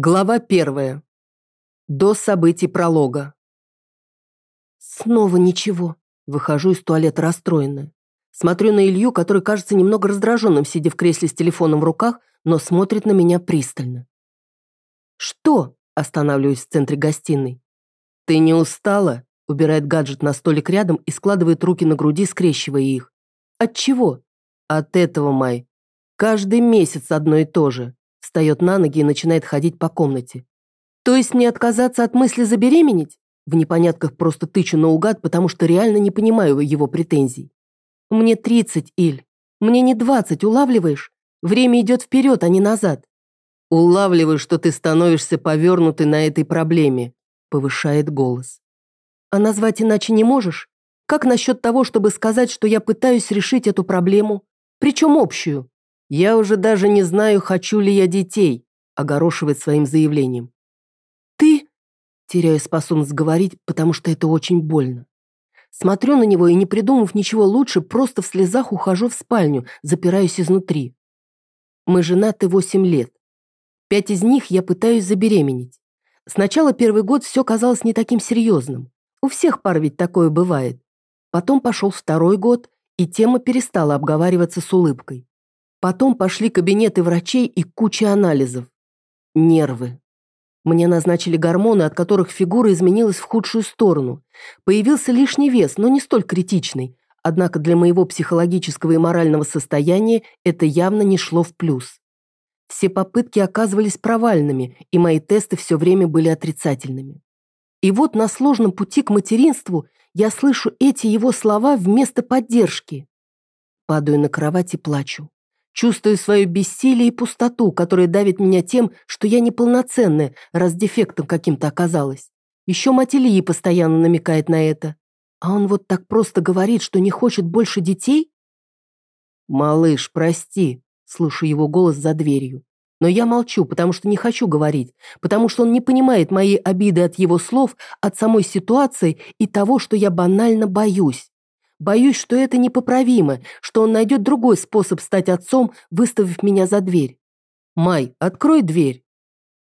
Глава первая. До событий пролога. Снова ничего. Выхожу из туалета расстроенная. Смотрю на Илью, который кажется немного раздраженным, сидя в кресле с телефоном в руках, но смотрит на меня пристально. «Что?» – останавливаюсь в центре гостиной. «Ты не устала?» – убирает гаджет на столик рядом и складывает руки на груди, скрещивая их. «От чего?» «От этого, Май. Каждый месяц одно и то же. Встает на ноги и начинает ходить по комнате. То есть не отказаться от мысли забеременеть? В непонятках просто тычу наугад, потому что реально не понимаю его претензий. Мне 30, Иль. Мне не 20, улавливаешь? Время идет вперед, а не назад. Улавливаю, что ты становишься повернутой на этой проблеме, повышает голос. А назвать иначе не можешь? Как насчет того, чтобы сказать, что я пытаюсь решить эту проблему? Причем общую? «Я уже даже не знаю, хочу ли я детей», огорошивает своим заявлением. «Ты?» Теряю способность говорить, потому что это очень больно. Смотрю на него и, не придумав ничего лучше, просто в слезах ухожу в спальню, запираюсь изнутри. Мы женаты восемь лет. Пять из них я пытаюсь забеременеть. Сначала первый год все казалось не таким серьезным. У всех пар ведь такое бывает. Потом пошел второй год, и тема перестала обговариваться с улыбкой. Потом пошли кабинеты врачей и куча анализов. Нервы. Мне назначили гормоны, от которых фигура изменилась в худшую сторону. Появился лишний вес, но не столь критичный. Однако для моего психологического и морального состояния это явно не шло в плюс. Все попытки оказывались провальными, и мои тесты все время были отрицательными. И вот на сложном пути к материнству я слышу эти его слова вместо поддержки. Падаю на кровать и плачу. Чувствую свое бессилие и пустоту, которая давит меня тем, что я неполноценная, раз дефектом каким-то оказалась. Еще мать Ильи постоянно намекает на это. А он вот так просто говорит, что не хочет больше детей? «Малыш, прости», — слышу его голос за дверью. Но я молчу, потому что не хочу говорить, потому что он не понимает моей обиды от его слов, от самой ситуации и того, что я банально боюсь. Боюсь, что это непоправимо, что он найдет другой способ стать отцом, выставив меня за дверь. «Май, открой дверь!»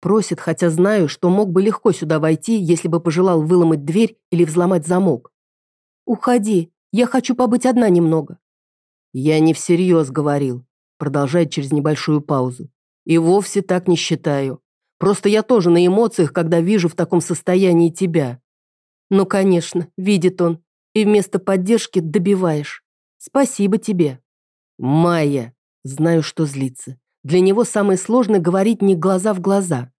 Просит, хотя знаю, что мог бы легко сюда войти, если бы пожелал выломать дверь или взломать замок. «Уходи, я хочу побыть одна немного». «Я не всерьез говорил», продолжает через небольшую паузу. «И вовсе так не считаю. Просто я тоже на эмоциях, когда вижу в таком состоянии тебя». «Ну, конечно, видит он, и вместо поддержки добиваешь. Спасибо тебе. Майя. Знаю, что злится. Для него самое сложное говорить не глаза в глаза.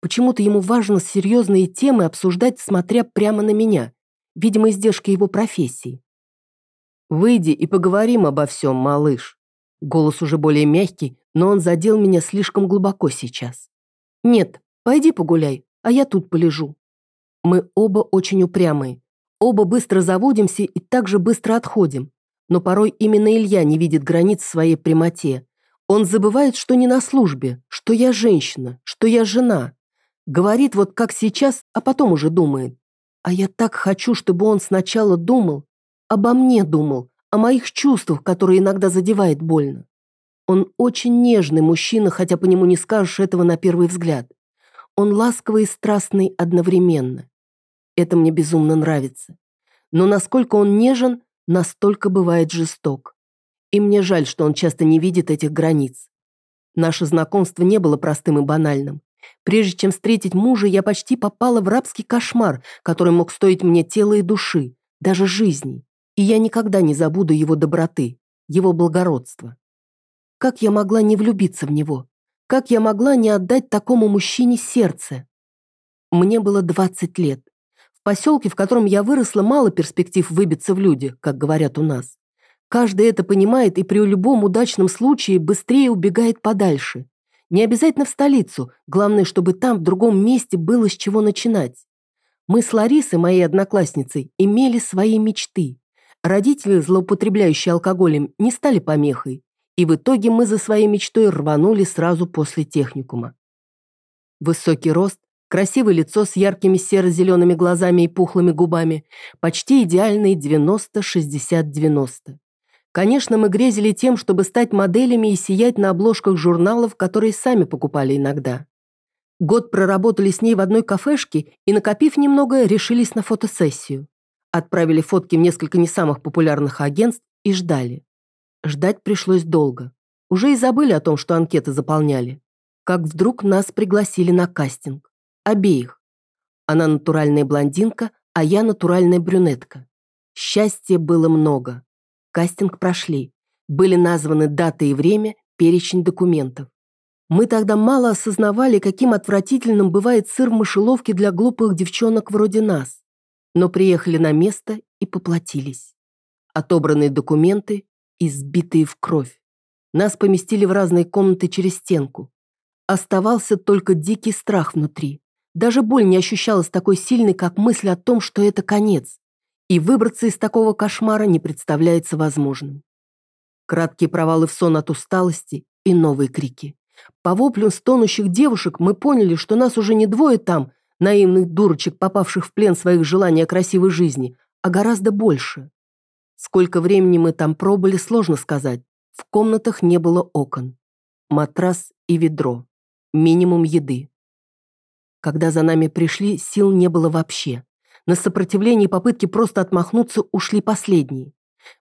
Почему-то ему важно серьезные темы обсуждать, смотря прямо на меня. Видимо, издержки его профессии. «Выйди и поговорим обо всем, малыш». Голос уже более мягкий, но он задел меня слишком глубоко сейчас. «Нет, пойди погуляй, а я тут полежу». Мы оба очень упрямые. Оба быстро заводимся и также быстро отходим. Но порой именно Илья не видит границ своей прямоте. Он забывает, что не на службе, что я женщина, что я жена. Говорит вот как сейчас, а потом уже думает. А я так хочу, чтобы он сначала думал, обо мне думал, о моих чувствах, которые иногда задевает больно. Он очень нежный мужчина, хотя по нему не скажешь этого на первый взгляд. Он ласковый и страстный одновременно. Это мне безумно нравится. Но насколько он нежен, настолько бывает жесток. И мне жаль, что он часто не видит этих границ. Наше знакомство не было простым и банальным. Прежде чем встретить мужа, я почти попала в рабский кошмар, который мог стоить мне тела и души, даже жизни. И я никогда не забуду его доброты, его благородства. Как я могла не влюбиться в него? Как я могла не отдать такому мужчине сердце? Мне было 20 лет поселке, в котором я выросла, мало перспектив выбиться в люди, как говорят у нас. Каждый это понимает и при любом удачном случае быстрее убегает подальше. Не обязательно в столицу, главное, чтобы там, в другом месте, было с чего начинать. Мы с Ларисой, моей одноклассницей, имели свои мечты. Родители, злоупотребляющие алкоголем, не стали помехой. И в итоге мы за своей мечтой рванули сразу после техникума. Высокий рост, Красивое лицо с яркими серо-зелеными глазами и пухлыми губами. Почти идеальный 90-60-90. Конечно, мы грезили тем, чтобы стать моделями и сиять на обложках журналов, которые сами покупали иногда. Год проработали с ней в одной кафешке и, накопив немного, решились на фотосессию. Отправили фотки в несколько не самых популярных агентств и ждали. Ждать пришлось долго. Уже и забыли о том, что анкеты заполняли. Как вдруг нас пригласили на кастинг. Обеих. Она натуральная блондинка, а я натуральная брюнетка. Счастья было много. Кастинг прошли. Были названы дата и время, перечень документов. Мы тогда мало осознавали, каким отвратительным бывает сыр в мышеловке для глупых девчонок вроде нас. Но приехали на место и поплатились. Отобранные документы, избитые в кровь. Нас поместили в разные комнаты через стенку. Оставался только дикий страх внутри. Даже боль не ощущалась такой сильной, как мысль о том, что это конец. И выбраться из такого кошмара не представляется возможным. Краткие провалы в сон от усталости и новые крики. По воплям стонущих девушек мы поняли, что нас уже не двое там, наивных дурочек, попавших в плен своих желаний о красивой жизни, а гораздо больше. Сколько времени мы там пробыли, сложно сказать. В комнатах не было окон. Матрас и ведро. Минимум еды. Когда за нами пришли, сил не было вообще. На сопротивление и попытки просто отмахнуться ушли последние.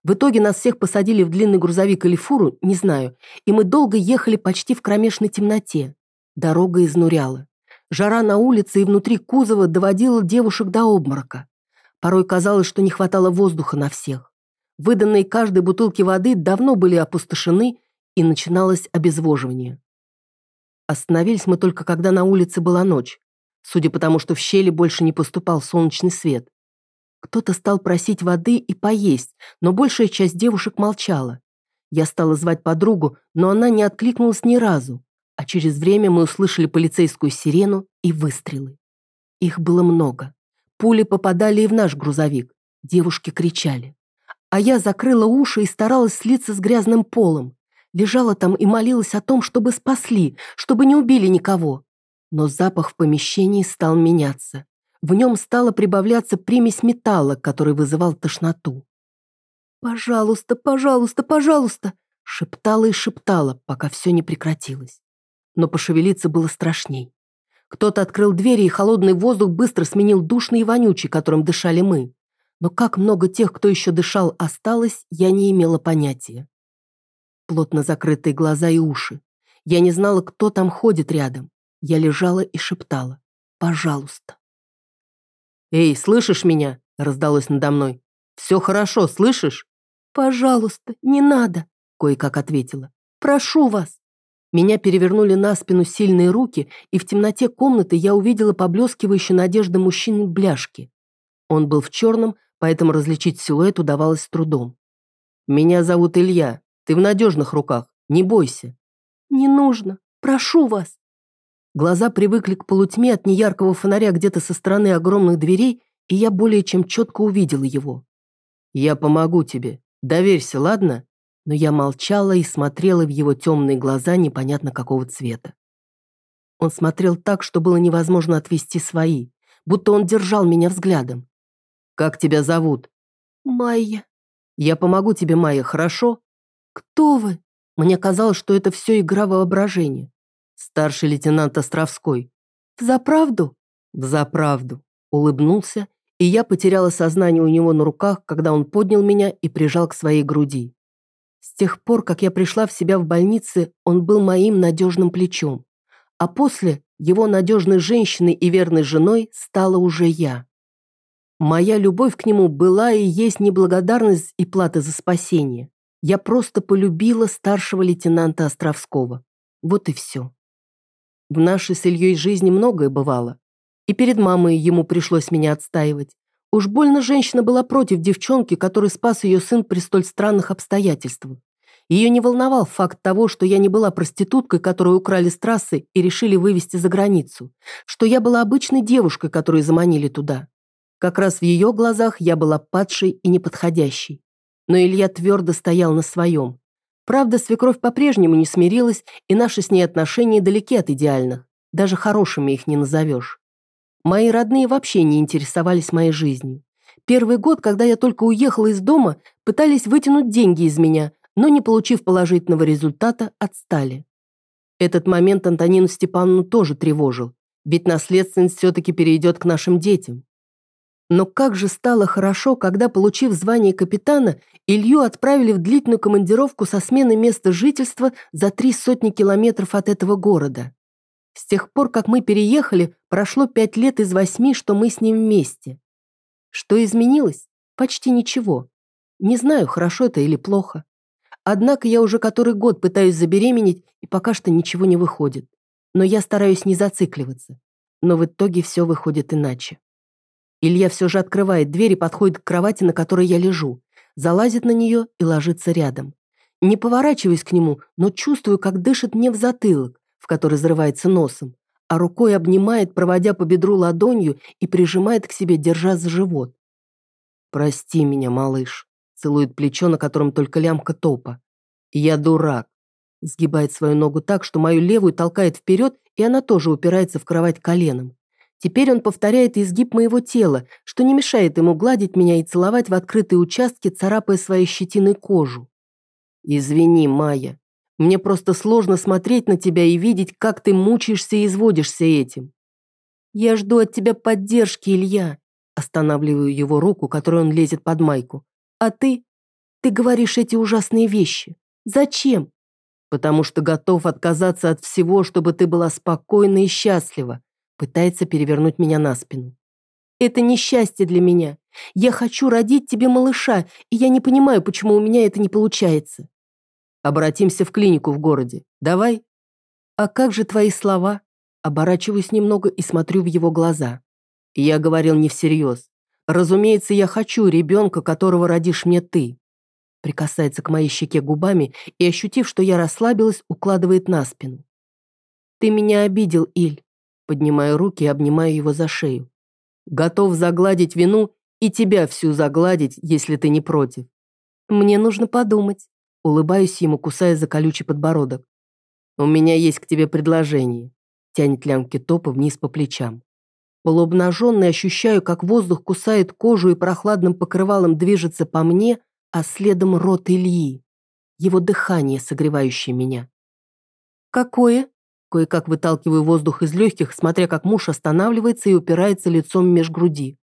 В итоге нас всех посадили в длинный грузовик или фуру, не знаю, и мы долго ехали почти в кромешной темноте. Дорога изнуряла. Жара на улице и внутри кузова доводила девушек до обморока. Порой казалось, что не хватало воздуха на всех. Выданные каждой бутылки воды давно были опустошены, и начиналось обезвоживание. Остановились мы только, когда на улице была ночь, судя по тому, что в щели больше не поступал солнечный свет. Кто-то стал просить воды и поесть, но большая часть девушек молчала. Я стала звать подругу, но она не откликнулась ни разу, а через время мы услышали полицейскую сирену и выстрелы. Их было много. Пули попадали и в наш грузовик. Девушки кричали. А я закрыла уши и старалась слиться с грязным полом. Лежала там и молилась о том, чтобы спасли, чтобы не убили никого. Но запах в помещении стал меняться. В нем стала прибавляться примесь металла, который вызывал тошноту. «Пожалуйста, пожалуйста, пожалуйста!» шептала и шептала, пока все не прекратилось. Но пошевелиться было страшней. Кто-то открыл двери, и холодный воздух быстро сменил душный и вонючий, которым дышали мы. Но как много тех, кто еще дышал, осталось, я не имела понятия. Плотно закрытые глаза и уши. Я не знала, кто там ходит рядом. Я лежала и шептала. «Пожалуйста». «Эй, слышишь меня?» – раздалось надо мной. «Все хорошо, слышишь?» «Пожалуйста, не надо», – кое-как ответила. «Прошу вас». Меня перевернули на спину сильные руки, и в темноте комнаты я увидела поблескивающую надежды мужчины бляшки. Он был в черном, поэтому различить силуэт удавалось с трудом. «Меня зовут Илья. Ты в надежных руках. Не бойся». «Не нужно. Прошу вас». Глаза привыкли к полутьме от неяркого фонаря где-то со стороны огромных дверей, и я более чем четко увидела его. «Я помогу тебе. Доверься, ладно?» Но я молчала и смотрела в его темные глаза непонятно какого цвета. Он смотрел так, что было невозможно отвести свои, будто он держал меня взглядом. «Как тебя зовут?» «Майя». «Я помогу тебе, Майя, хорошо?» «Кто вы?» Мне казалось, что это все игра воображения. Старший лейтенант Островской. «Взаправду?» «Взаправду», — улыбнулся, и я потеряла сознание у него на руках, когда он поднял меня и прижал к своей груди. С тех пор, как я пришла в себя в больнице, он был моим надежным плечом. А после его надежной женщиной и верной женой стала уже я. Моя любовь к нему была и есть неблагодарность и плата за спасение. Я просто полюбила старшего лейтенанта Островского. Вот и все. В нашей с Ильей жизни многое бывало. И перед мамой ему пришлось меня отстаивать. Уж больно женщина была против девчонки, который спас ее сын при столь странных обстоятельствах. Ее не волновал факт того, что я не была проституткой, которую украли с трассы и решили вывести за границу, что я была обычной девушкой, которую заманили туда. Как раз в ее глазах я была падшей и неподходящей. Но Илья твердо стоял на своем. Правда, свекровь по-прежнему не смирилась, и наши с ней отношения далеки от идеальных. Даже хорошими их не назовешь. Мои родные вообще не интересовались моей жизнью. Первый год, когда я только уехала из дома, пытались вытянуть деньги из меня, но, не получив положительного результата, отстали. Этот момент Антонину Степановну тоже тревожил, Ведь наследственность все-таки перейдет к нашим детям. Но как же стало хорошо, когда, получив звание капитана, Илью отправили в длительную командировку со сменой места жительства за три сотни километров от этого города. С тех пор, как мы переехали, прошло пять лет из восьми, что мы с ним вместе. Что изменилось? Почти ничего. Не знаю, хорошо это или плохо. Однако я уже который год пытаюсь забеременеть, и пока что ничего не выходит. Но я стараюсь не зацикливаться. Но в итоге все выходит иначе. Илья все же открывает дверь и подходит к кровати, на которой я лежу, залазит на нее и ложится рядом. Не поворачиваюсь к нему, но чувствую, как дышит мне в затылок, в который зарывается носом, а рукой обнимает, проводя по бедру ладонью и прижимает к себе, держа за живот. «Прости меня, малыш», — целует плечо, на котором только лямка топа. «Я дурак», — сгибает свою ногу так, что мою левую толкает вперед, и она тоже упирается в кровать коленом. Теперь он повторяет изгиб моего тела, что не мешает ему гладить меня и целовать в открытые участки, царапая своей щетиной кожу. «Извини, Майя, мне просто сложно смотреть на тебя и видеть, как ты мучаешься и изводишься этим. Я жду от тебя поддержки, Илья. Останавливаю его руку, которой он лезет под майку. А ты? Ты говоришь эти ужасные вещи. Зачем? Потому что готов отказаться от всего, чтобы ты была спокойна и счастлива. Пытается перевернуть меня на спину. Это несчастье для меня. Я хочу родить тебе малыша, и я не понимаю, почему у меня это не получается. Обратимся в клинику в городе. Давай?» «А как же твои слова?» Оборачиваюсь немного и смотрю в его глаза. Я говорил не всерьез. «Разумеется, я хочу ребенка, которого родишь мне ты». Прикасается к моей щеке губами и, ощутив, что я расслабилась, укладывает на спину. «Ты меня обидел, Иль». Поднимаю руки и обнимаю его за шею. «Готов загладить вину и тебя всю загладить, если ты не против». «Мне нужно подумать». Улыбаюсь ему, кусая за колючий подбородок. «У меня есть к тебе предложение», — тянет лямки топа вниз по плечам. Полуобнаженный ощущаю, как воздух кусает кожу и прохладным покрывалом движется по мне, а следом рот Ильи. Его дыхание, согревающее меня. «Какое?» Кое-как выталкиваю воздух из легких, смотря как муж останавливается и упирается лицом меж груди.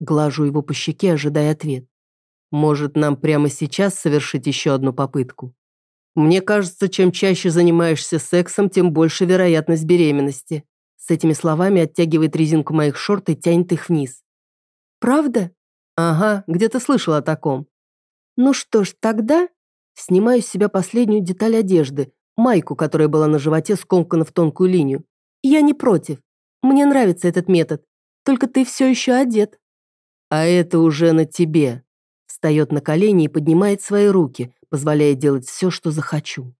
Глажу его по щеке, ожидая ответ. Может, нам прямо сейчас совершить еще одну попытку? Мне кажется, чем чаще занимаешься сексом, тем больше вероятность беременности. С этими словами оттягивает резинку моих шорт и тянет их вниз. Правда? Ага, где-то слышал о таком. Ну что ж, тогда снимаю с себя последнюю деталь одежды, майку, которая была на животе скомкана в тонкую линию. Я не против. Мне нравится этот метод. Только ты все еще одет. А это уже на тебе, встает на колени и поднимает свои руки, позволяя делать все, что захочу.